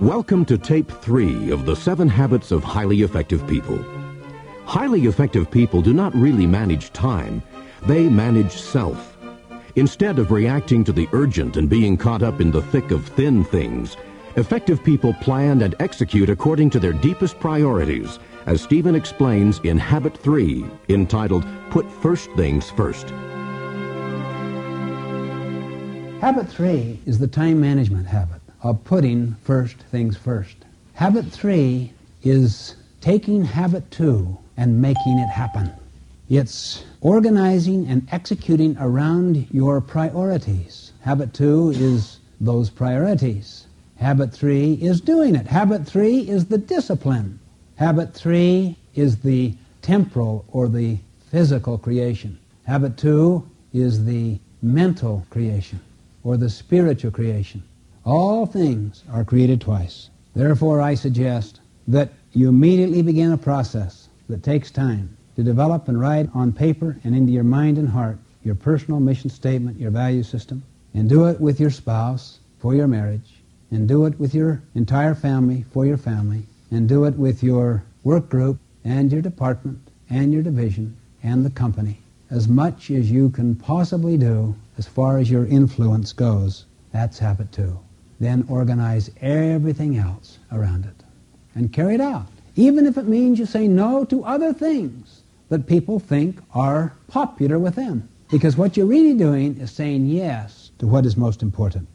Welcome to tape three of the seven habits of highly effective people. Highly effective people do not really manage time. They manage self. Instead of reacting to the urgent and being caught up in the thick of thin things, effective people plan and execute according to their deepest priorities, as Stephen explains in Habit 3, entitled Put First Things First. Habit 3 is the time management habit of putting first things first. Habit three is taking habit two and making it happen. It's organizing and executing around your priorities. Habit two is those priorities. Habit three is doing it. Habit three is the discipline. Habit three is the temporal or the physical creation. Habit two is the mental creation or the spiritual creation. All things are created twice. Therefore, I suggest that you immediately begin a process that takes time to develop and write on paper and into your mind and heart your personal mission statement, your value system, and do it with your spouse for your marriage, and do it with your entire family for your family, and do it with your work group and your department and your division and the company as much as you can possibly do as far as your influence goes. That's habit two then organize everything else around it and carry it out. Even if it means you say no to other things that people think are popular with them. Because what you're really doing is saying yes to what is most important.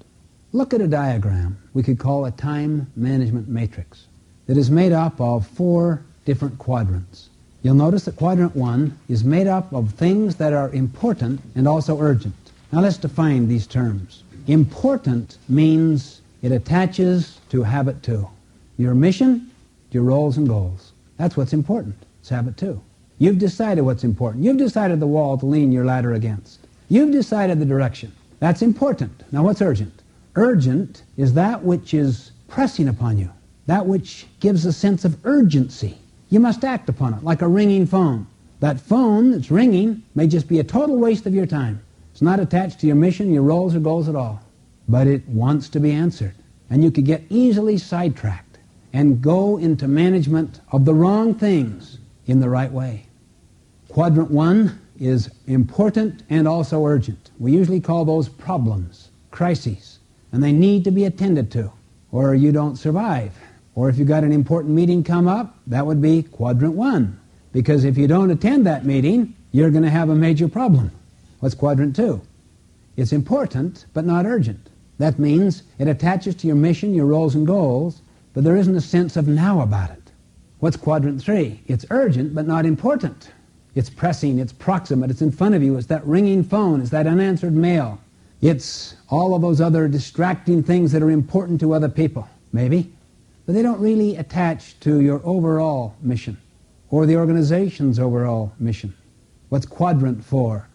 Look at a diagram we could call a time management matrix that is made up of four different quadrants. You'll notice that quadrant one is made up of things that are important and also urgent. Now let's define these terms. Important means it attaches to habit two. Your mission, your roles and goals. That's what's important. It's habit two. You've decided what's important. You've decided the wall to lean your ladder against. You've decided the direction. That's important. Now what's urgent? Urgent is that which is pressing upon you, that which gives a sense of urgency. You must act upon it, like a ringing phone. That phone that's ringing may just be a total waste of your time. It's not attached to your mission, your roles, or goals at all but it wants to be answered. And you could get easily sidetracked and go into management of the wrong things in the right way. Quadrant one is important and also urgent. We usually call those problems, crises, and they need to be attended to, or you don't survive. Or if you've got an important meeting come up, that would be quadrant one. Because if you don't attend that meeting, you're going to have a major problem. What's quadrant two? It's important, but not urgent. That means it attaches to your mission, your roles and goals, but there isn't a sense of now about it. What's quadrant three? It's urgent, but not important. It's pressing, it's proximate, it's in front of you, it's that ringing phone, it's that unanswered mail. It's all of those other distracting things that are important to other people, maybe, but they don't really attach to your overall mission or the organization's overall mission. What's quadrant four?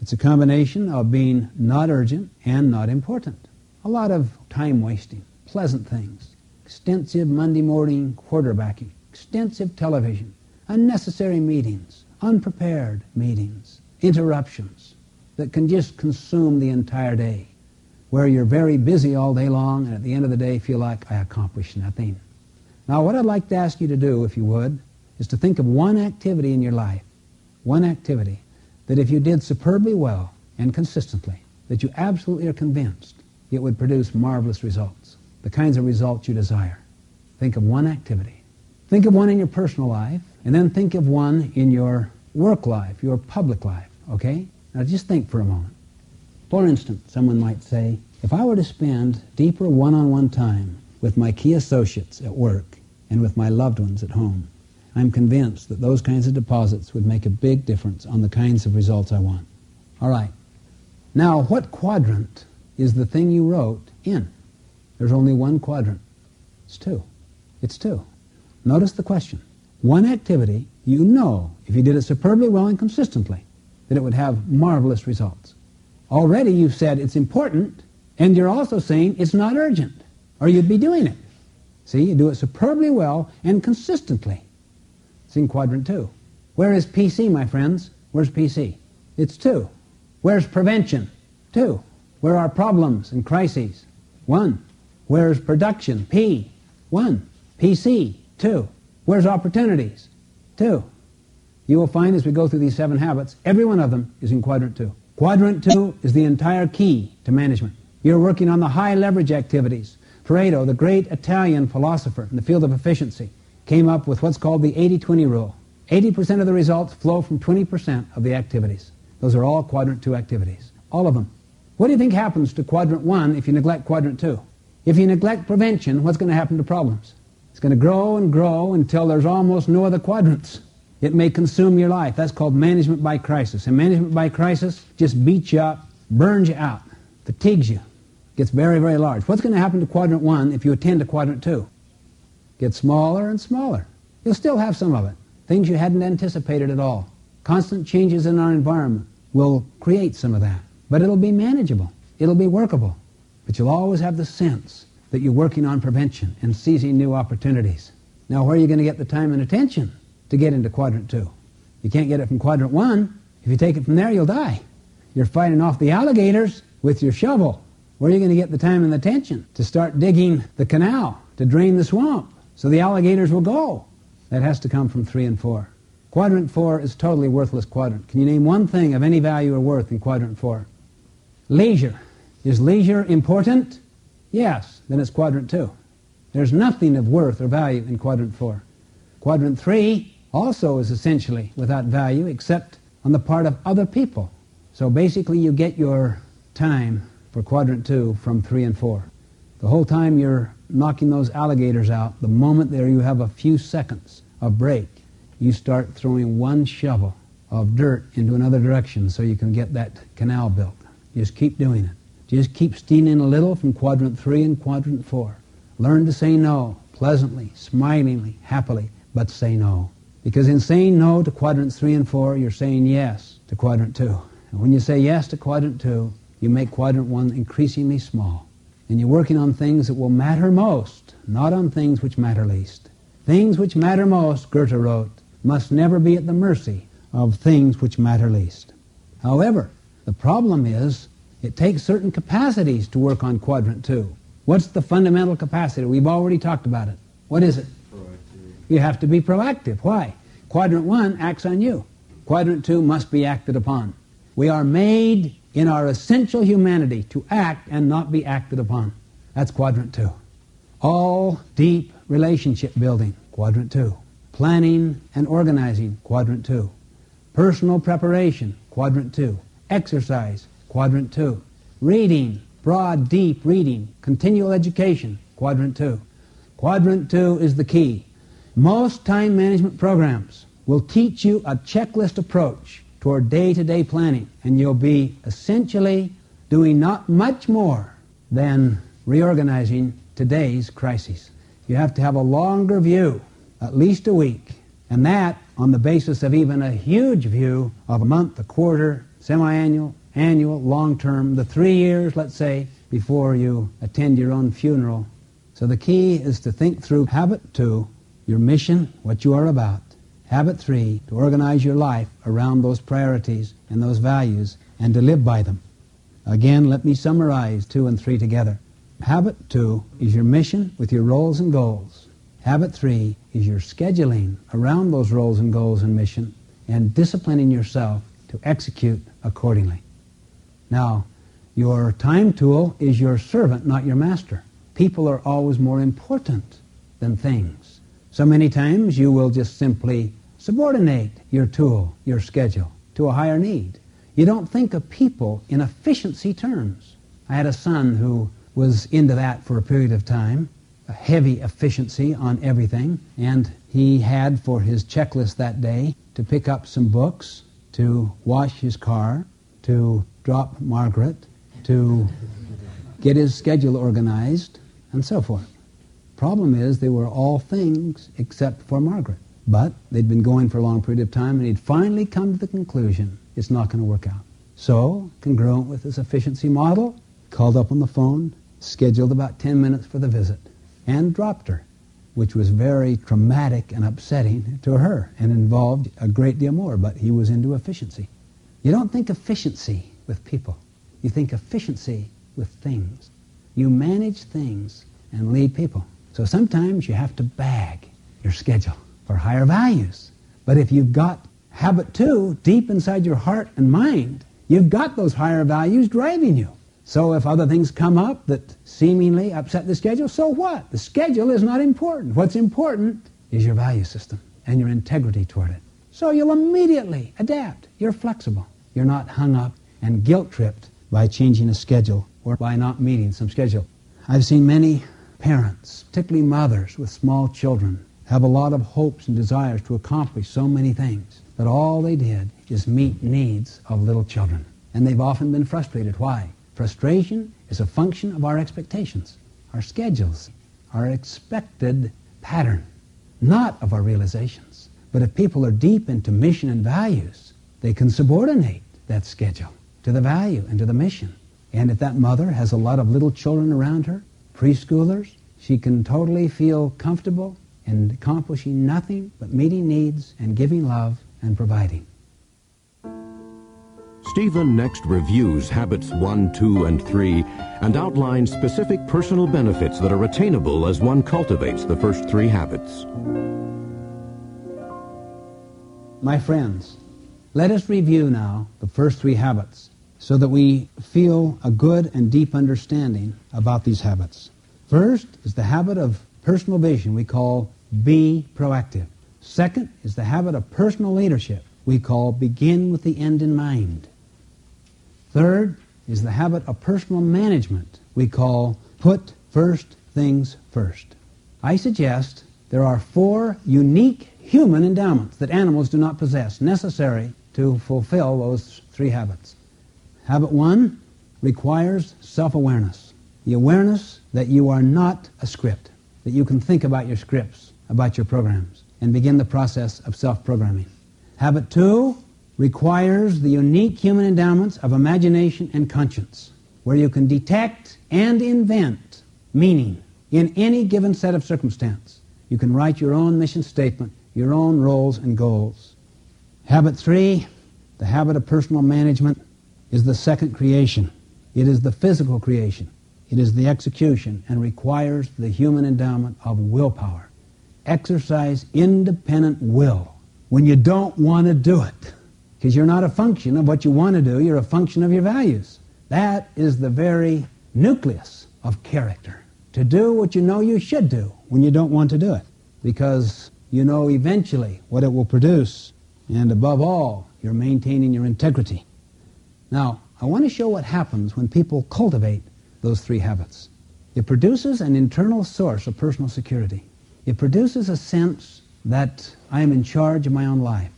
It's a combination of being not urgent and not important a lot of time wasting, pleasant things, extensive Monday morning quarterbacking, extensive television, unnecessary meetings, unprepared meetings, interruptions that can just consume the entire day, where you're very busy all day long and at the end of the day feel like I accomplished nothing. Now, what I'd like to ask you to do, if you would, is to think of one activity in your life, one activity, that if you did superbly well and consistently, that you absolutely are convinced it would produce marvelous results, the kinds of results you desire. Think of one activity. Think of one in your personal life, and then think of one in your work life, your public life, okay? Now just think for a moment. For instance, someone might say, if I were to spend deeper one-on-one time with my key associates at work and with my loved ones at home, I'm convinced that those kinds of deposits would make a big difference on the kinds of results I want. All right. Now, what quadrant is the thing you wrote in. There's only one quadrant. It's two. It's two. Notice the question. One activity, you know, if you did it superbly well and consistently, that it would have marvelous results. Already you've said it's important, and you're also saying it's not urgent, or you'd be doing it. See, you do it superbly well and consistently. It's in quadrant two. Where is PC, my friends? Where's PC? It's two. Where's prevention? Two. Where are problems and crises? One. Where's production? P. One. PC. Two. Where's opportunities? Two. You will find as we go through these seven habits, every one of them is in quadrant two. Quadrant two is the entire key to management. You're working on the high leverage activities. Pareto, the great Italian philosopher in the field of efficiency, came up with what's called the 80-20 rule. 80% of the results flow from 20% of the activities. Those are all quadrant two activities. All of them. What do you think happens to quadrant one if you neglect quadrant two? If you neglect prevention, what's going to happen to problems? It's going to grow and grow until there's almost no other quadrants. It may consume your life. That's called management by crisis. And management by crisis just beats you up, burns you out, fatigues you, gets very, very large. What's going to happen to quadrant one if you attend to quadrant two? Get smaller and smaller. You'll still have some of it. Things you hadn't anticipated at all. Constant changes in our environment will create some of that. But it'll be manageable. It'll be workable. But you'll always have the sense that you're working on prevention and seizing new opportunities. Now, where are you going to get the time and attention to get into quadrant two. You can't get it from quadrant one. If you take it from there, you'll die. You're fighting off the alligators with your shovel. Where are you going to get the time and the attention to start digging the canal to drain the swamp so the alligators will go? That has to come from three and four. Quadrant four is totally worthless quadrant. Can you name one thing of any value or worth in quadrant four? Leisure. Is leisure important? Yes. Then it's quadrant two. There's nothing of worth or value in quadrant four. Quadrant three also is essentially without value except on the part of other people. So basically you get your time for quadrant two from three and four. The whole time you're knocking those alligators out, the moment there you have a few seconds of break, you start throwing one shovel of dirt into another direction so you can get that canal built. Just keep doing it. Just keep stealing a little from quadrant three and quadrant four. Learn to say no pleasantly, smilingly, happily, but say no. Because in saying no to quadrants three and four, you're saying yes to quadrant two. And when you say yes to quadrant two, you make quadrant one increasingly small. And you're working on things that will matter most, not on things which matter least. Things which matter most, Goethe wrote, must never be at the mercy of things which matter least. However, the problem is it takes certain capacities to work on quadrant two. What's the fundamental capacity? We've already talked about it. What is it? You have to be proactive. Why? Quadrant one acts on you. Quadrant two must be acted upon. We are made in our essential humanity to act and not be acted upon. That's quadrant two. All deep relationship building, quadrant two. Planning and organizing, quadrant two. Personal preparation, quadrant two. Exercise, quadrant two. Reading, broad, deep reading, continual education, quadrant two. Quadrant two is the key. Most time management programs will teach you a checklist approach toward day-to-day planning, and you'll be essentially doing not much more than reorganizing today's crises. You have to have a longer view, at least a week, and that on the basis of even a huge view of a month, a quarter, semi-annual, annual, long-term, the three years, let's say, before you attend your own funeral. So the key is to think through habit two, your mission, what you are about. Habit three, to organize your life around those priorities and those values and to live by them. Again, let me summarize two and three together. Habit two is your mission with your roles and goals. Habit three is your scheduling around those roles and goals and mission and disciplining yourself to execute accordingly. Now, your time tool is your servant, not your master. People are always more important than things. So many times you will just simply subordinate your tool, your schedule, to a higher need. You don't think of people in efficiency terms. I had a son who was into that for a period of time, a heavy efficiency on everything, and he had for his checklist that day to pick up some books, to wash his car, to drop Margaret, to get his schedule organized, and so forth. Problem is, they were all things except for Margaret. But they'd been going for a long period of time, and he'd finally come to the conclusion it's not going to work out. So, congruent with this efficiency model, called up on the phone, scheduled about 10 minutes for the visit, and dropped her, which was very traumatic and upsetting to her and involved a great deal more, but he was into efficiency. You don't think efficiency with people. You think efficiency with things. You manage things and lead people. So sometimes you have to bag your schedule for higher values. But if you've got habit two deep inside your heart and mind, you've got those higher values driving you. So if other things come up that seemingly upset the schedule, so what? The schedule is not important. What's important is your value system and your integrity toward it. So you'll immediately adapt. You're flexible. You're not hung up and guilt tripped by changing a schedule or by not meeting some schedule. I've seen many parents, particularly mothers with small children, have a lot of hopes and desires to accomplish so many things, but all they did is meet needs of little children. And they've often been frustrated. Why? Frustration is a function of our expectations, our schedules, our expected pattern, not of our realizations. But if people are deep into mission and values, they can subordinate that schedule to the value and to the mission. And if that mother has a lot of little children around her, preschoolers, she can totally feel comfortable in accomplishing nothing but meeting needs and giving love and providing. Stephen next reviews habits 1, 2, and 3 and outlines specific personal benefits that are attainable as one cultivates the first three habits. My friends, let us review now the first three habits so that we feel a good and deep understanding about these habits. First is the habit of personal vision we call be proactive. Second is the habit of personal leadership we call begin with the end in mind. Third is the habit of personal management we call put first things first. I suggest there are four unique human endowments that animals do not possess necessary to fulfill those three habits. Habit one requires self-awareness. The awareness that you are not a script, that you can think about your scripts, about your programs, and begin the process of self-programming. Habit two requires the unique human endowments of imagination and conscience, where you can detect and invent meaning in any given set of circumstance. You can write your own mission statement, your own roles and goals. Habit three, the habit of personal management, is the second creation. It is the physical creation. It is the execution and requires the human endowment of willpower. Exercise independent will when you don't want to do it. Because you're not a function of what you want to do, you're a function of your values. That is the very nucleus of character. To do what you know you should do when you don't want to do it. Because you know eventually what it will produce. And above all, you're maintaining your integrity. Now, I want to show what happens when people cultivate those three habits. It produces an internal source of personal security. It produces a sense that I am in charge of my own life,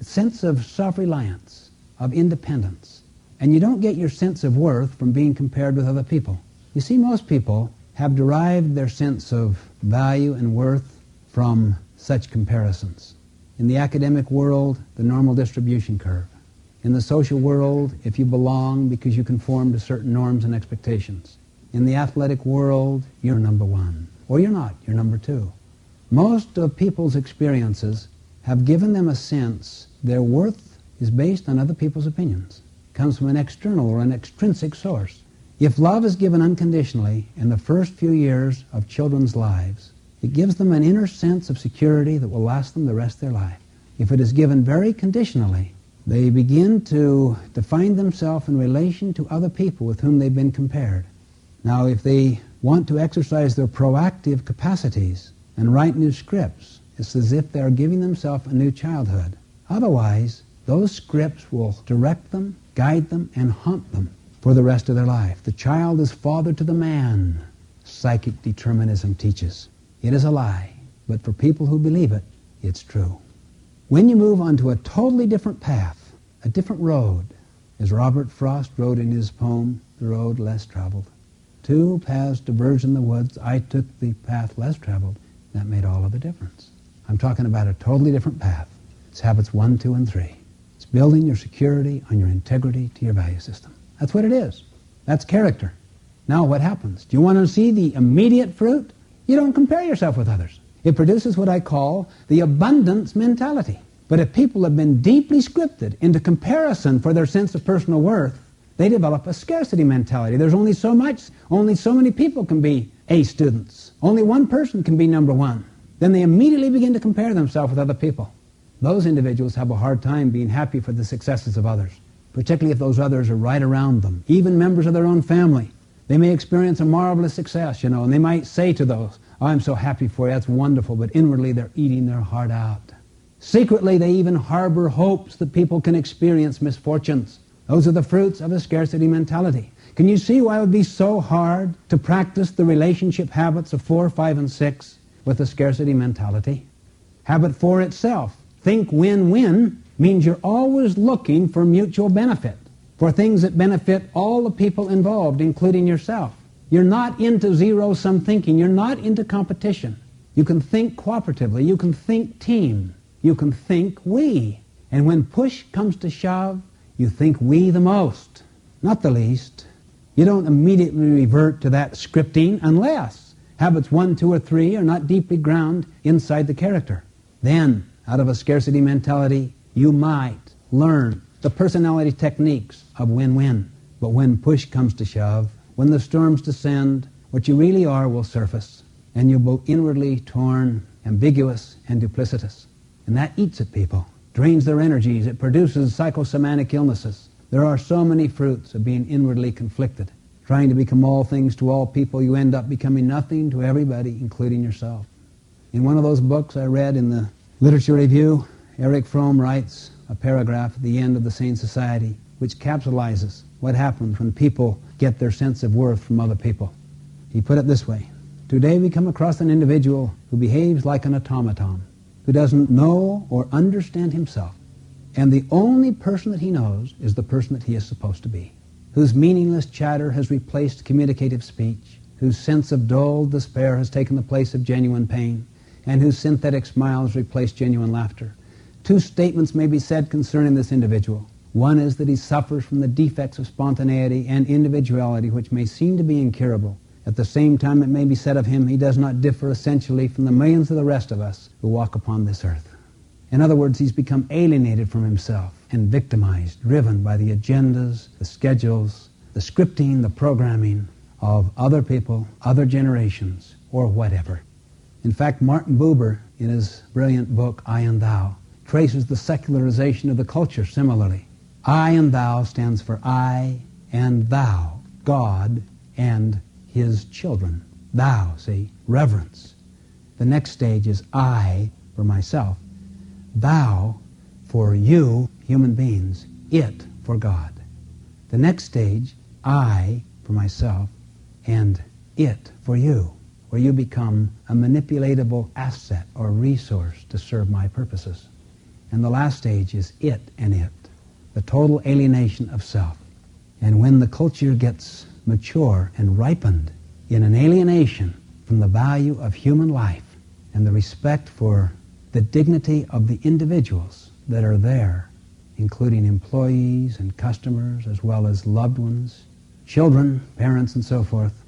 sense of self-reliance, of independence. And you don't get your sense of worth from being compared with other people. You see, most people have derived their sense of value and worth from such comparisons. In the academic world, the normal distribution curve. In the social world, if you belong because you conform to certain norms and expectations. In the athletic world, you're number one. Or you're not, you're number two. Most of people's experiences have given them a sense their worth is based on other people's opinions. It comes from an external or an extrinsic source. If love is given unconditionally in the first few years of children's lives, it gives them an inner sense of security that will last them the rest of their life. If it is given very conditionally, they begin to define themselves in relation to other people with whom they've been compared. Now, if they want to exercise their proactive capacities and write new scripts, it's as if they're giving themselves a new childhood. Otherwise, those scripts will direct them, guide them, and haunt them for the rest of their life. The child is father to the man, psychic determinism teaches. It is a lie, but for people who believe it, it's true. When you move onto a totally different path, a different road, as Robert Frost wrote in his poem, The Road Less Traveled, two paths diverged in the woods, I took the path less traveled. That made all of the difference. I'm talking about a totally different path. It's habits one, two, and three. It's building your security on your integrity to your value system. That's what it is. That's character. Now what happens? Do you want to see the immediate fruit? You don't compare yourself with others. It produces what I call the abundance mentality. But if people have been deeply scripted into comparison for their sense of personal worth, they develop a scarcity mentality. There's only so much, only so many people can be A students. Only one person can be number one. Then they immediately begin to compare themselves with other people. Those individuals have a hard time being happy for the successes of others, particularly if those others are right around them, even members of their own family. They may experience a marvelous success, you know, and they might say to those, oh, I'm so happy for you, that's wonderful, but inwardly they're eating their heart out. Secretly, they even harbor hopes that people can experience misfortunes. Those are the fruits of a scarcity mentality. Can you see why it would be so hard to practice the relationship habits of 4, 5, and 6 with a scarcity mentality? Habit 4 itself, think win-win, means you're always looking for mutual benefit, for things that benefit all the people involved, including yourself. You're not into zero-sum thinking. You're not into competition. You can think cooperatively. You can think team. You can think we. And when push comes to shove, you think we the most, not the least. You don't immediately revert to that scripting unless habits one, two, or three are not deeply ground inside the character. Then, out of a scarcity mentality, you might learn the personality techniques of win-win. But when push comes to shove, when the storms descend, what you really are will surface, and you'll be inwardly torn, ambiguous, and duplicitous. And that eats at people, drains their energies. It produces psychosomatic illnesses. There are so many fruits of being inwardly conflicted. Trying to become all things to all people, you end up becoming nothing to everybody, including yourself. In one of those books I read in the Literature Review, Erich Fromm writes a paragraph at the end of The Sane Society which capsulizes what happens when people get their sense of worth from other people. He put it this way Today we come across an individual who behaves like an automaton who doesn't know or understand himself. And the only person that he knows is the person that he is supposed to be, whose meaningless chatter has replaced communicative speech, whose sense of dull despair has taken the place of genuine pain, and whose synthetic smiles replace genuine laughter. Two statements may be said concerning this individual. One is that he suffers from the defects of spontaneity and individuality which may seem to be incurable, at the same time, it may be said of him, he does not differ essentially from the millions of the rest of us who walk upon this earth. In other words, he's become alienated from himself and victimized, driven by the agendas, the schedules, the scripting, the programming of other people, other generations, or whatever. In fact, Martin Buber, in his brilliant book, I and Thou, traces the secularization of the culture similarly. I and Thou stands for I and Thou, God and his children. Thou, see, reverence. The next stage is I for myself. Thou for you, human beings. It for God. The next stage, I for myself and it for you, where you become a manipulatable asset or resource to serve my purposes. And the last stage is it and it, the total alienation of self. And when the culture gets mature and ripened in an alienation from the value of human life and the respect for the dignity of the individuals that are there, including employees and customers as well as loved ones, children, parents, and so forth,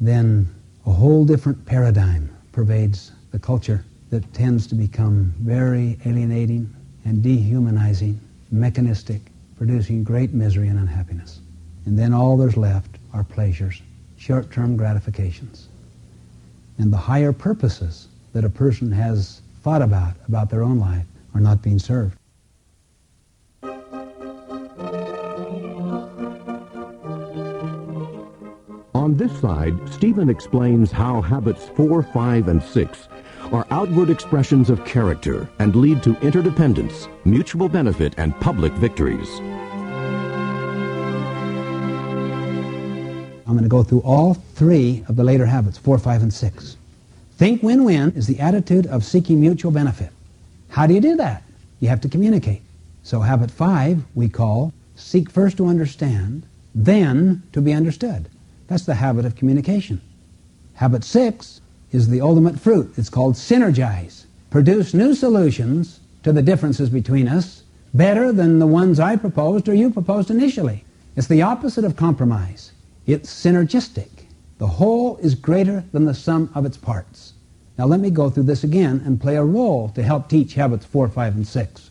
then a whole different paradigm pervades the culture that tends to become very alienating and dehumanizing, mechanistic, producing great misery and unhappiness. And then all there's left are pleasures, short-term gratifications. And the higher purposes that a person has thought about, about their own life, are not being served. On this side, Stephen explains how habits 4, 5, and 6 are outward expressions of character and lead to interdependence, mutual benefit, and public victories. I'm going to go through all three of the later habits, 4, 5, and 6. Think win-win is the attitude of seeking mutual benefit. How do you do that? You have to communicate. So habit 5 we call seek first to understand, then to be understood. That's the habit of communication. Habit 6 is the ultimate fruit. It's called synergize. Produce new solutions to the differences between us better than the ones I proposed or you proposed initially. It's the opposite of compromise. It's synergistic. The whole is greater than the sum of its parts. Now let me go through this again and play a role to help teach habits 4, 5, and 6.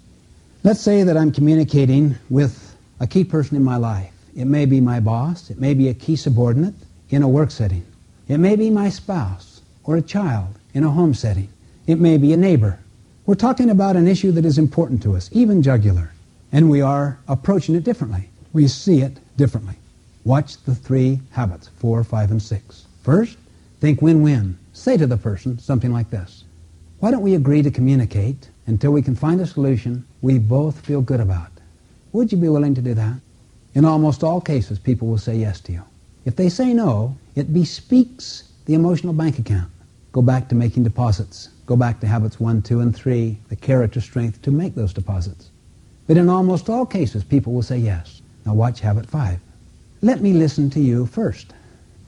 Let's say that I'm communicating with a key person in my life. It may be my boss. It may be a key subordinate in a work setting. It may be my spouse or a child in a home setting. It may be a neighbor. We're talking about an issue that is important to us, even jugular, and we are approaching it differently. We see it differently. Watch the three habits, four, five, and six. First, think win-win. Say to the person something like this. Why don't we agree to communicate until we can find a solution we both feel good about? Would you be willing to do that? In almost all cases, people will say yes to you. If they say no, it bespeaks the emotional bank account. Go back to making deposits. Go back to habits one, two, and three, the character strength to make those deposits. But in almost all cases, people will say yes. Now watch habit five. Let me listen to you first.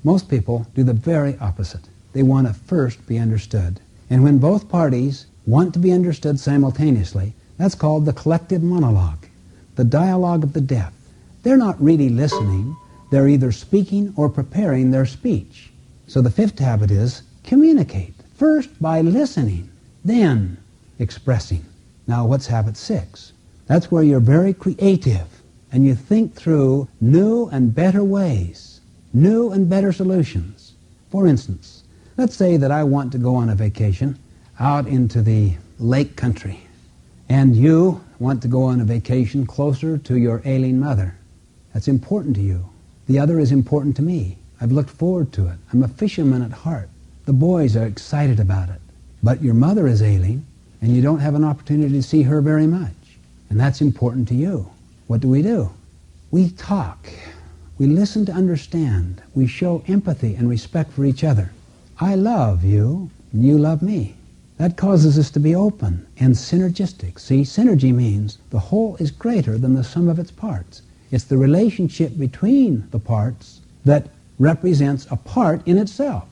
Most people do the very opposite. They want to first be understood. And when both parties want to be understood simultaneously, that's called the collective monologue, the dialogue of the deaf. They're not really listening. They're either speaking or preparing their speech. So the fifth habit is communicate. First by listening, then expressing. Now what's habit six? That's where you're very creative and you think through new and better ways, new and better solutions. For instance, let's say that I want to go on a vacation out into the lake country, and you want to go on a vacation closer to your ailing mother. That's important to you. The other is important to me. I've looked forward to it. I'm a fisherman at heart. The boys are excited about it. But your mother is ailing, and you don't have an opportunity to see her very much. And that's important to you. What do we do? We talk. We listen to understand. We show empathy and respect for each other. I love you, and you love me. That causes us to be open and synergistic. See, synergy means the whole is greater than the sum of its parts. It's the relationship between the parts that represents a part in itself.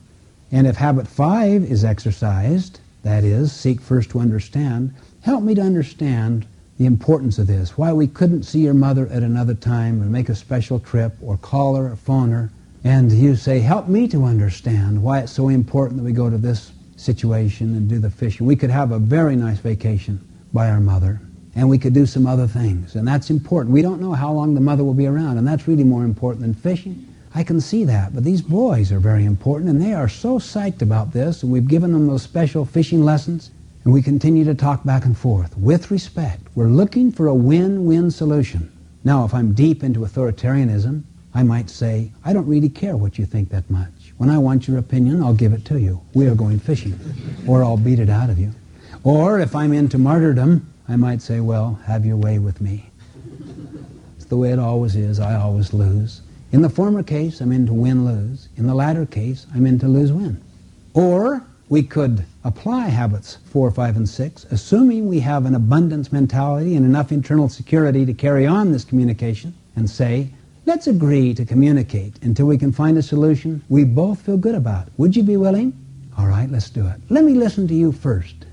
And if habit five is exercised, that is, seek first to understand, help me to understand the importance of this, why we couldn't see your mother at another time or make a special trip or call her or phone her. And you say, help me to understand why it's so important that we go to this situation and do the fishing. We could have a very nice vacation by our mother and we could do some other things. And that's important. We don't know how long the mother will be around, and that's really more important than fishing. I can see that. But these boys are very important, and they are so psyched about this, and we've given them those special fishing lessons, and we continue to talk back and forth with respect. We're looking for a win-win solution. Now, if I'm deep into authoritarianism, I might say, I don't really care what you think that much. When I want your opinion, I'll give it to you. We are going fishing. Or I'll beat it out of you. Or if I'm into martyrdom, I might say, well, have your way with me. It's the way it always is. I always lose. In the former case, I'm in to win-lose. In the latter case, I'm in to lose-win. Or we could apply habits 4, 5, and 6, assuming we have an abundance mentality and enough internal security to carry on this communication, and say, let's agree to communicate until we can find a solution we both feel good about. Would you be willing? All right, let's do it. Let me listen to you first.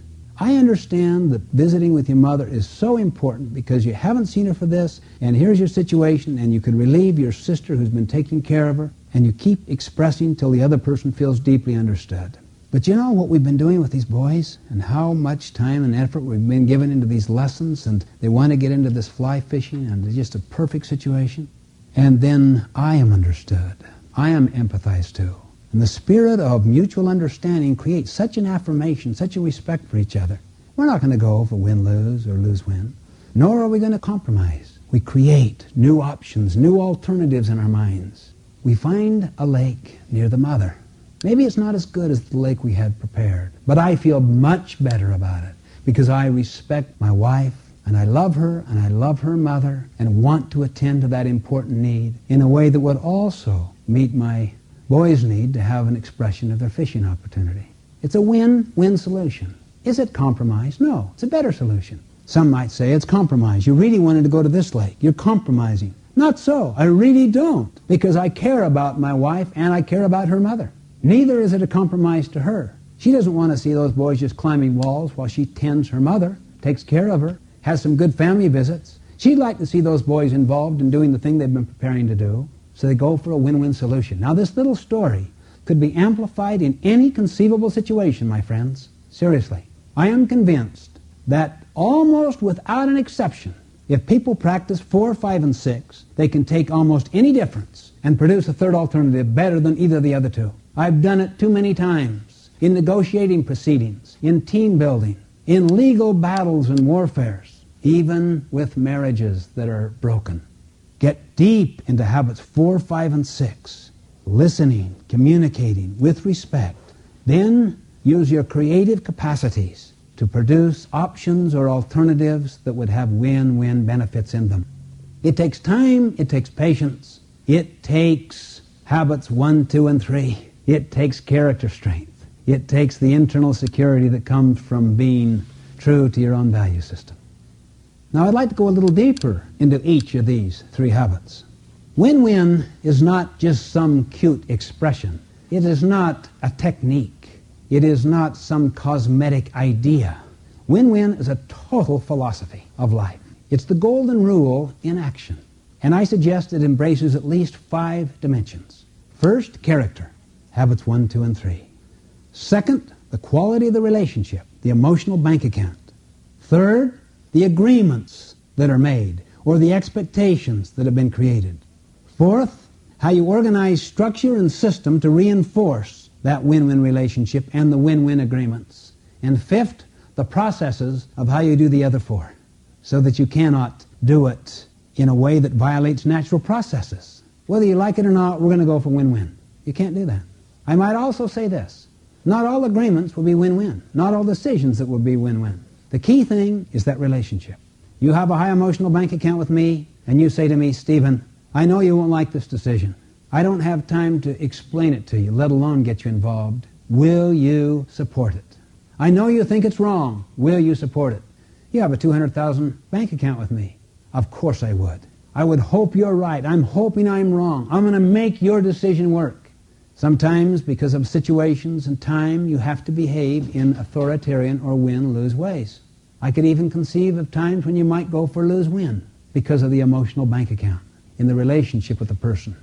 I understand that visiting with your mother is so important because you haven't seen her for this, and here's your situation, and you can relieve your sister who's been taking care of her, and you keep expressing till the other person feels deeply understood. But you know what we've been doing with these boys, and how much time and effort we've been given into these lessons, and they want to get into this fly fishing, and it's just a perfect situation. And then I am understood. I am empathized to. And the spirit of mutual understanding creates such an affirmation, such a respect for each other. We're not going to go for win-lose or lose-win, nor are we going to compromise. We create new options, new alternatives in our minds. We find a lake near the mother. Maybe it's not as good as the lake we had prepared, but I feel much better about it because I respect my wife and I love her and I love her mother and want to attend to that important need in a way that would also meet my Boys need to have an expression of their fishing opportunity. It's a win-win solution. Is it compromise? No, it's a better solution. Some might say it's compromise. You really wanted to go to this lake. You're compromising. Not so. I really don't because I care about my wife and I care about her mother. Neither is it a compromise to her. She doesn't want to see those boys just climbing walls while she tends her mother, takes care of her, has some good family visits. She'd like to see those boys involved in doing the thing they've been preparing to do. So they go for a win-win solution. Now, this little story could be amplified in any conceivable situation, my friends. Seriously. I am convinced that almost without an exception, if people practice 4, 5, and 6, they can take almost any difference and produce a third alternative better than either of the other two. I've done it too many times in negotiating proceedings, in team building, in legal battles and warfares, even with marriages that are broken. Get deep into habits four, five, and six. Listening, communicating with respect. Then use your creative capacities to produce options or alternatives that would have win-win benefits in them. It takes time, it takes patience, it takes habits one, two, and three. It takes character strength. It takes the internal security that comes from being true to your own value system. Now, I'd like to go a little deeper into each of these three habits. Win-win is not just some cute expression. It is not a technique. It is not some cosmetic idea. Win-win is a total philosophy of life. It's the golden rule in action. And I suggest it embraces at least five dimensions. First, character, habits one, two, and three. Second, the quality of the relationship, the emotional bank account. Third, the agreements that are made or the expectations that have been created. Fourth, how you organize structure and system to reinforce that win-win relationship and the win-win agreements. And fifth, the processes of how you do the other four so that you cannot do it in a way that violates natural processes. Whether you like it or not, we're going to go for win-win. You can't do that. I might also say this. Not all agreements will be win-win. Not all decisions that will be win-win. The key thing is that relationship. You have a high emotional bank account with me, and you say to me, Stephen, I know you won't like this decision. I don't have time to explain it to you, let alone get you involved. Will you support it? I know you think it's wrong. Will you support it? You have a 200,000 bank account with me. Of course I would. I would hope you're right. I'm hoping I'm wrong. I'm going to make your decision work. Sometimes, because of situations and time, you have to behave in authoritarian or win-lose ways. I could even conceive of times when you might go for lose-win because of the emotional bank account in the relationship with the person.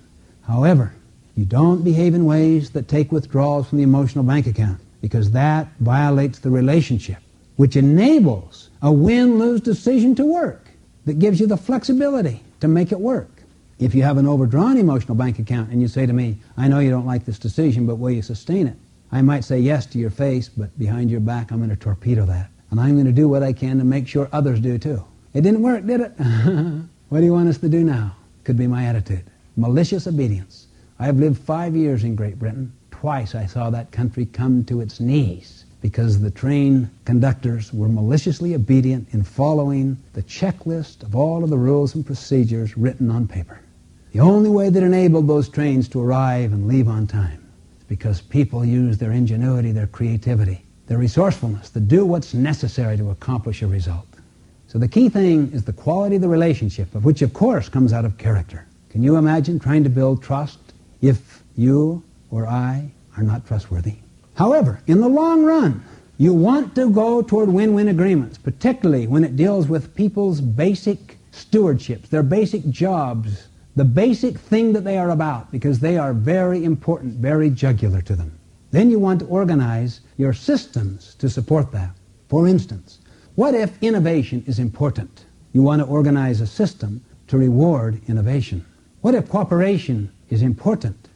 However, you don't behave in ways that take withdrawals from the emotional bank account because that violates the relationship, which enables a win-lose decision to work that gives you the flexibility to make it work. If you have an overdrawn emotional bank account and you say to me, I know you don't like this decision, but will you sustain it? I might say yes to your face, but behind your back I'm going to torpedo that. And I'm going to do what I can to make sure others do too. It didn't work, did it? what do you want us to do now? Could be my attitude. Malicious obedience. I have lived five years in Great Britain. Twice I saw that country come to its knees because the train conductors were maliciously obedient in following the checklist of all of the rules and procedures written on paper. The only way that enabled those trains to arrive and leave on time is because people use their ingenuity, their creativity, their resourcefulness to do what's necessary to accomplish a result. So the key thing is the quality of the relationship, of which of course comes out of character. Can you imagine trying to build trust if you or I are not trustworthy? However, in the long run, you want to go toward win-win agreements, particularly when it deals with people's basic stewardships, their basic jobs, the basic thing that they are about, because they are very important, very jugular to them. Then you want to organize your systems to support that. For instance, what if innovation is important? You want to organize a system to reward innovation. What if cooperation is important?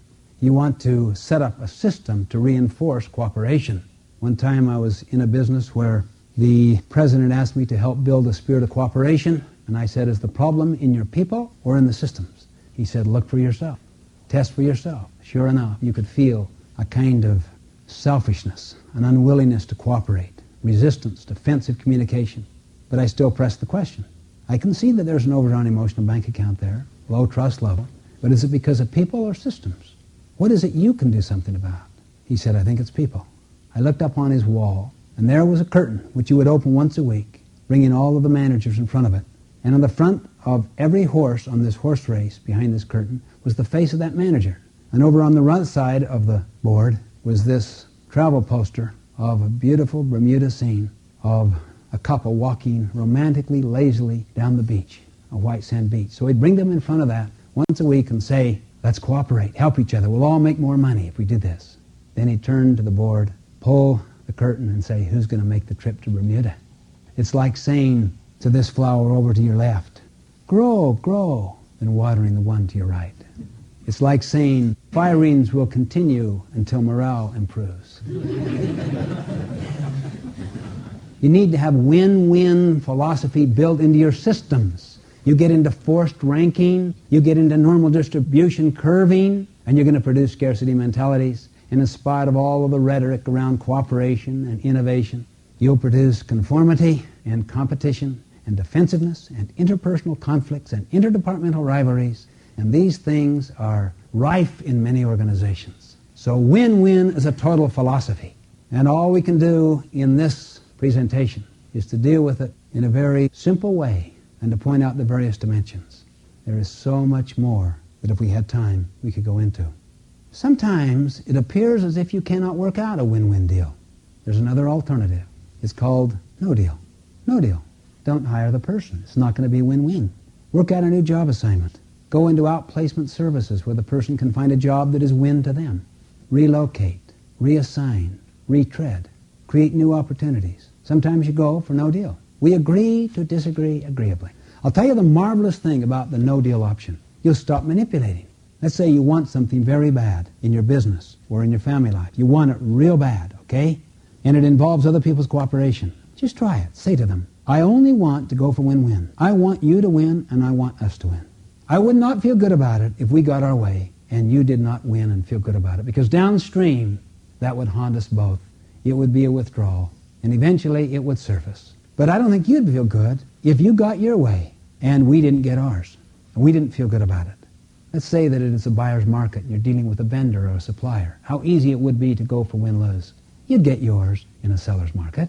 you want to set up a system to reinforce cooperation. One time I was in a business where the president asked me to help build a spirit of cooperation, and I said, is the problem in your people or in the systems? He said, look for yourself. Test for yourself. Sure enough, you could feel a kind of selfishness, an unwillingness to cooperate, resistance, defensive communication. But I still pressed the question. I can see that there's an overdrawn emotional bank account there, low trust level, but is it because of people or systems? What is it you can do something about? He said, I think it's people. I looked up on his wall, and there was a curtain which you would open once a week, bringing all of the managers in front of it. And on the front of every horse on this horse race, behind this curtain, was the face of that manager. And over on the right side of the board was this travel poster of a beautiful Bermuda scene of a couple walking romantically, lazily down the beach, a white sand beach. So he'd bring them in front of that once a week and say, Let's cooperate, help each other. We'll all make more money if we did this. Then he'd turn to the board, pull the curtain, and say, Who's going to make the trip to Bermuda? It's like saying to this flower over to your left, Grow, grow, and watering the one to your right. It's like saying firings will continue until morale improves. you need to have win-win philosophy built into your systems. You get into forced ranking, you get into normal distribution curving, and you're going to produce scarcity mentalities. In spite of all of the rhetoric around cooperation and innovation, you'll produce conformity and competition and defensiveness and interpersonal conflicts and interdepartmental rivalries. And these things are rife in many organizations. So win-win is a total philosophy. And all we can do in this presentation is to deal with it in a very simple way and to point out the various dimensions. There is so much more that if we had time, we could go into. Sometimes it appears as if you cannot work out a win-win deal. There's another alternative. It's called no deal. No deal. Don't hire the person. It's not going to be win-win. Work out a new job assignment. Go into outplacement services where the person can find a job that is win to them. Relocate, reassign, retread, create new opportunities. Sometimes you go for no deal. We agree to disagree agreeably. I'll tell you the marvelous thing about the no deal option. You'll stop manipulating. Let's say you want something very bad in your business or in your family life. You want it real bad, okay? And it involves other people's cooperation. Just try it. Say to them, I only want to go for win-win. I want you to win and I want us to win. I would not feel good about it if we got our way and you did not win and feel good about it because downstream that would haunt us both. It would be a withdrawal and eventually it would surface. But I don't think you'd feel good if you got your way and we didn't get ours. And we didn't feel good about it. Let's say that it is a buyer's market and you're dealing with a vendor or a supplier. How easy it would be to go for win-lose. You'd get yours in a seller's market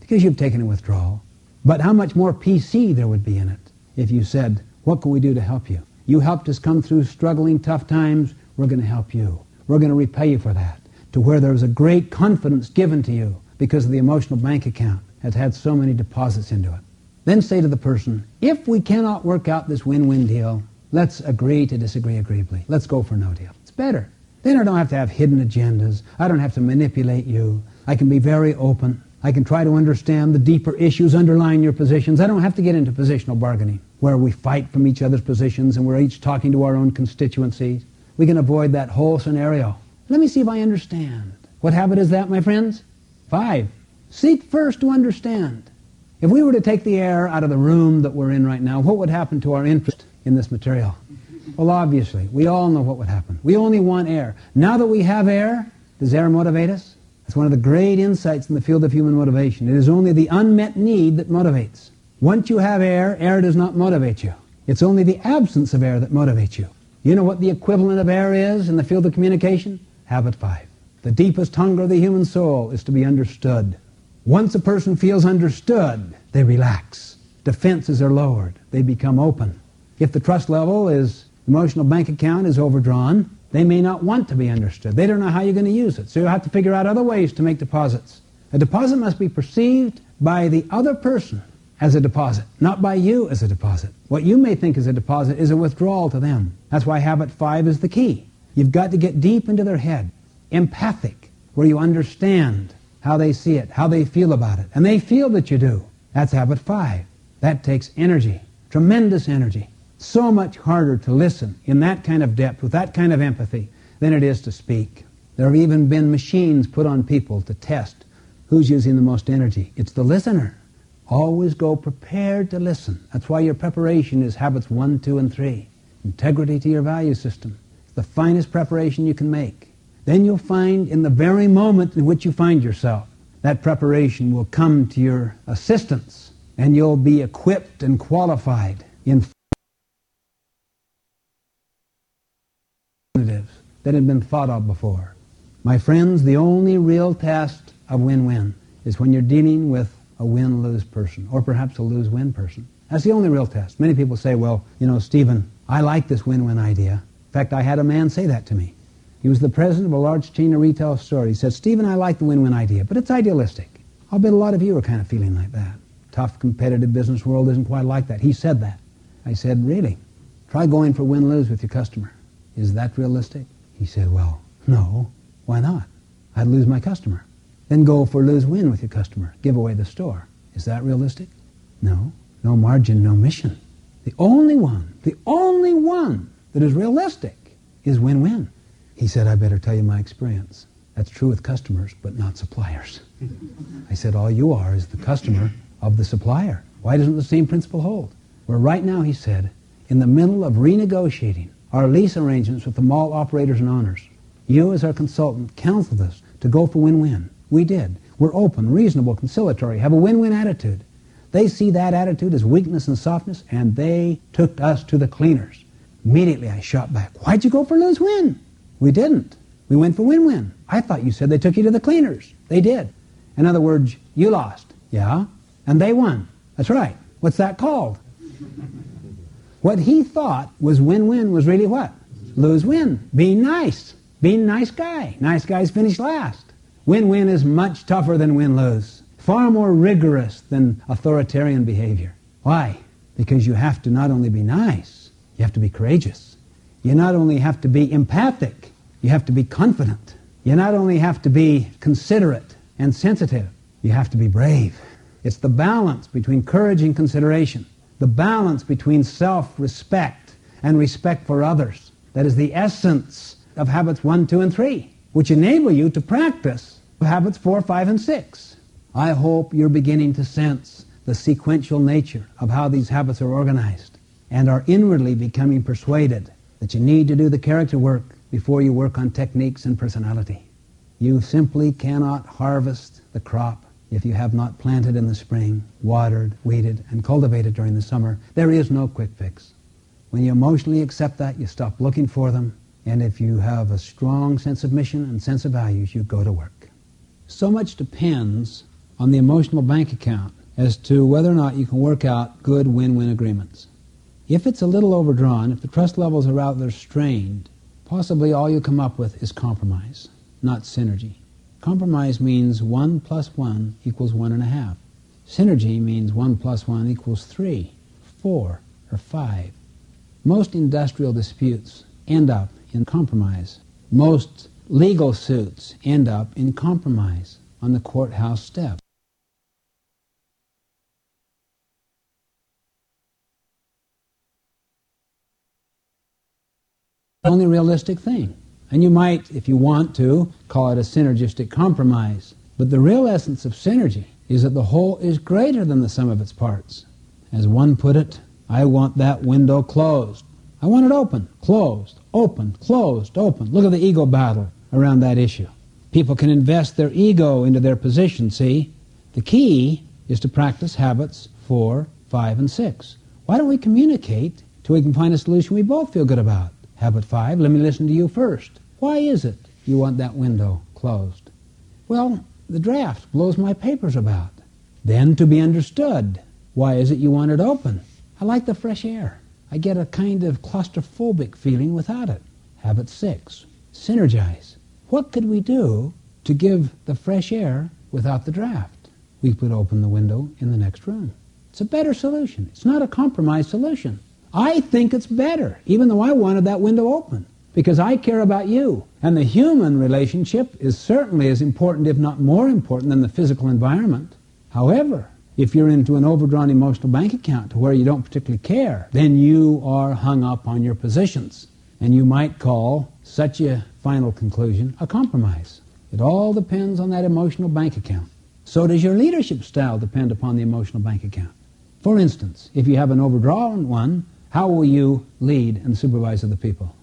because you've taken a withdrawal. But how much more PC there would be in it if you said, what can we do to help you? You helped us come through struggling, tough times. We're going to help you. We're going to repay you for that. To where there was a great confidence given to you because of the emotional bank account has had so many deposits into it. Then say to the person, if we cannot work out this win-win deal, let's agree to disagree agreeably. Let's go for no deal. It's better. Then I don't have to have hidden agendas. I don't have to manipulate you. I can be very open. I can try to understand the deeper issues underlying your positions. I don't have to get into positional bargaining where we fight from each other's positions and we're each talking to our own constituencies. We can avoid that whole scenario. Let me see if I understand. What habit is that, my friends? Five. Seek first to understand. If we were to take the air out of the room that we're in right now, what would happen to our interest in this material? Well, obviously, we all know what would happen. We only want air. Now that we have air, does air motivate us? It's one of the great insights in the field of human motivation. It is only the unmet need that motivates. Once you have air, air does not motivate you. It's only the absence of air that motivates you. You know what the equivalent of air is in the field of communication? Habit five. The deepest hunger of the human soul is to be understood. Once a person feels understood, they relax. Defenses are lowered. They become open. If the trust level is emotional bank account is overdrawn, they may not want to be understood. They don't know how you're going to use it. So you have to figure out other ways to make deposits. A deposit must be perceived by the other person as a deposit, not by you as a deposit. What you may think is a deposit is a withdrawal to them. That's why habit five is the key. You've got to get deep into their head, empathic, where you understand how they see it, how they feel about it. And they feel that you do. That's habit five. That takes energy, tremendous energy so much harder to listen in that kind of depth, with that kind of empathy, than it is to speak. There have even been machines put on people to test who's using the most energy. It's the listener. Always go prepared to listen. That's why your preparation is habits one, two, and three. Integrity to your value system. the finest preparation you can make. Then you'll find in the very moment in which you find yourself, that preparation will come to your assistance and you'll be equipped and qualified in that had been thought of before. My friends, the only real test of win-win is when you're dealing with a win-lose person, or perhaps a lose-win person. That's the only real test. Many people say, well, you know, Stephen, I like this win-win idea. In fact, I had a man say that to me. He was the president of a large chain of retail store. He said, Stephen, I like the win-win idea, but it's idealistic. I'll bet a lot of you are kind of feeling like that. Tough, competitive business world isn't quite like that. He said that. I said, really? Try going for win-lose with your customer. Is that realistic? He said, well, no. Why not? I'd lose my customer. Then go for lose-win with your customer. Give away the store. Is that realistic? No. No margin, no mission. The only one, the only one that is realistic is win-win. He said, I better tell you my experience. That's true with customers, but not suppliers. I said, all you are is the customer of the supplier. Why doesn't the same principle hold? We're right now, he said, in the middle of renegotiating our lease arrangements with the mall operators and owners. You, as our consultant, counseled us to go for win-win. We did. We're open, reasonable, conciliatory, have a win-win attitude. They see that attitude as weakness and softness, and they took us to the cleaners. Immediately I shot back. Why'd you go for lose-win? We didn't. We went for win-win. I thought you said they took you to the cleaners. They did. In other words, you lost. Yeah? And they won. That's right. What's that called? What he thought was win-win was really what? Lose-win. Being nice. Being nice guy. Nice guys finish last. Win-win is much tougher than win-lose far more rigorous than authoritarian behavior. Why? Because you have to not only be nice, you have to be courageous. You not only have to be empathic, you have to be confident. You not only have to be considerate and sensitive, you have to be brave. It's the balance between courage and consideration, the balance between self-respect and respect for others. That is the essence of habits 1, 2, and 3, which enable you to practice habits 4, 5, and 6. I hope you're beginning to sense the sequential nature of how these habits are organized and are inwardly becoming persuaded that you need to do the character work before you work on techniques and personality. You simply cannot harvest the crop if you have not planted in the spring, watered, weeded, and cultivated during the summer. There is no quick fix. When you emotionally accept that, you stop looking for them, and if you have a strong sense of mission and sense of values, you go to work. So much depends on the emotional bank account as to whether or not you can work out good win-win agreements. If it's a little overdrawn, if the trust levels are rather strained, possibly all you come up with is compromise, not synergy. Compromise means 1 plus 1 equals 1 and a half. Synergy means 1 plus 1 equals 3, 4, or 5. Most industrial disputes end up in compromise. Most legal suits end up in compromise on the courthouse steps. only realistic thing. And you might, if you want to, call it a synergistic compromise. But the real essence of synergy is that the whole is greater than the sum of its parts. As one put it, I want that window closed. I want it open, closed, open, closed, open. Look at the ego battle around that issue. People can invest their ego into their position, see? The key is to practice habits four, five, and six. Why don't we communicate till we can find a solution we both feel good about? Habit five, let me listen to you first. Why is it you want that window closed? Well, the draft blows my papers about. Then to be understood. Why is it you want it open? I like the fresh air. I get a kind of claustrophobic feeling without it. Habit six, synergize. What could we do to give the fresh air without the draft? We could open the window in the next room. It's a better solution. It's not a compromise solution. I think it's better, even though I wanted that window open, because I care about you. And the human relationship is certainly as important, if not more important, than the physical environment. However, if you're into an overdrawn emotional bank account to where you don't particularly care, then you are hung up on your positions. And you might call such a final conclusion a compromise. It all depends on that emotional bank account. So does your leadership style depend upon the emotional bank account. For instance, if you have an overdrawn one, how will you lead and supervise other people?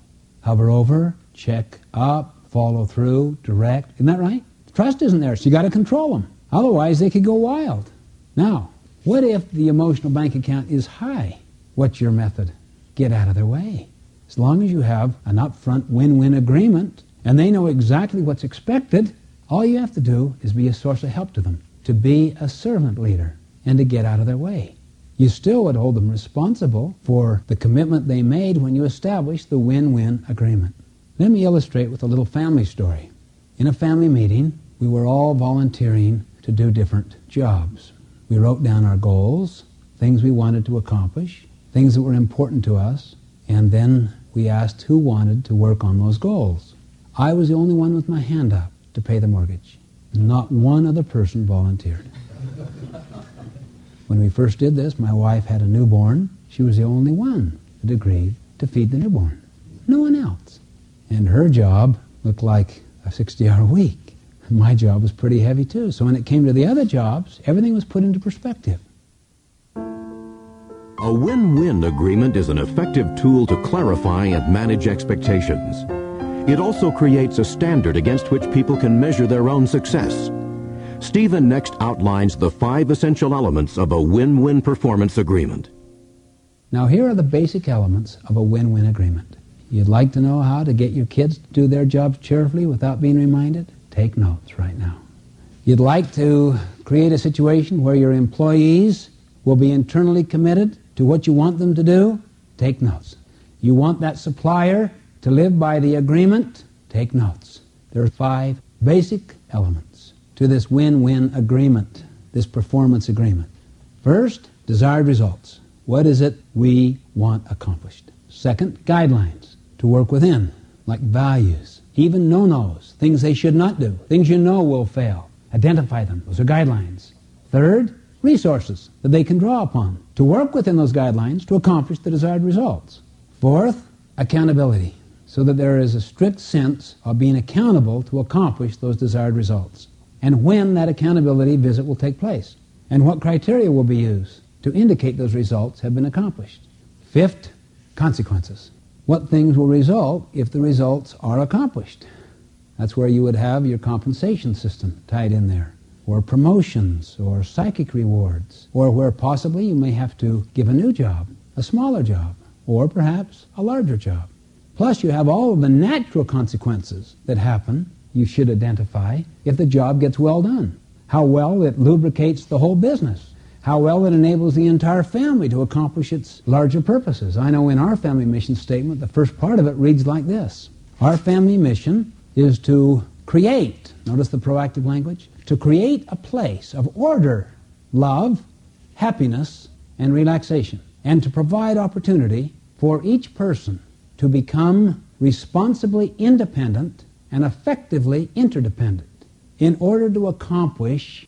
Hover over, check up, follow through, direct. Isn't that right? Trust isn't there, so you got to control them. Otherwise, they could go wild. Now, what if the emotional bank account is high? What's your method? Get out of their way. As long as you have an upfront win-win agreement and they know exactly what's expected, all you have to do is be a source of help to them, to be a servant leader, and to get out of their way you still would hold them responsible for the commitment they made when you established the win-win agreement. Let me illustrate with a little family story. In a family meeting, we were all volunteering to do different jobs. We wrote down our goals, things we wanted to accomplish, things that were important to us, and then we asked who wanted to work on those goals. I was the only one with my hand up to pay the mortgage. Not one other person volunteered. When we first did this, my wife had a newborn. She was the only one that agreed to feed the newborn. No one else. And her job looked like a 60 hour week. My job was pretty heavy too. So when it came to the other jobs, everything was put into perspective. A win-win agreement is an effective tool to clarify and manage expectations. It also creates a standard against which people can measure their own success. Stephen next outlines the five essential elements of a win-win performance agreement. Now here are the basic elements of a win-win agreement. You'd like to know how to get your kids to do their jobs cheerfully without being reminded? Take notes right now. You'd like to create a situation where your employees will be internally committed to what you want them to do? Take notes. You want that supplier to live by the agreement? Take notes. There are five basic elements to this win-win agreement, this performance agreement. First, desired results. What is it we want accomplished? Second, guidelines to work within, like values, even no-nos, things they should not do, things you know will fail. Identify them. Those are guidelines. Third, resources that they can draw upon to work within those guidelines to accomplish the desired results. Fourth, accountability, so that there is a strict sense of being accountable to accomplish those desired results, and when that accountability visit will take place, and what criteria will be used to indicate those results have been accomplished. Fifth, consequences what things will result if the results are accomplished. That's where you would have your compensation system tied in there, or promotions, or psychic rewards, or where possibly you may have to give a new job, a smaller job, or perhaps a larger job. Plus, you have all of the natural consequences that happen you should identify if the job gets well done. How well it lubricates the whole business how well it enables the entire family to accomplish its larger purposes. I know in our family mission statement, the first part of it reads like this Our family mission is to create, notice the proactive language, to create a place of order, love, happiness, and relaxation, and to provide opportunity for each person to become responsibly independent and effectively interdependent in order to accomplish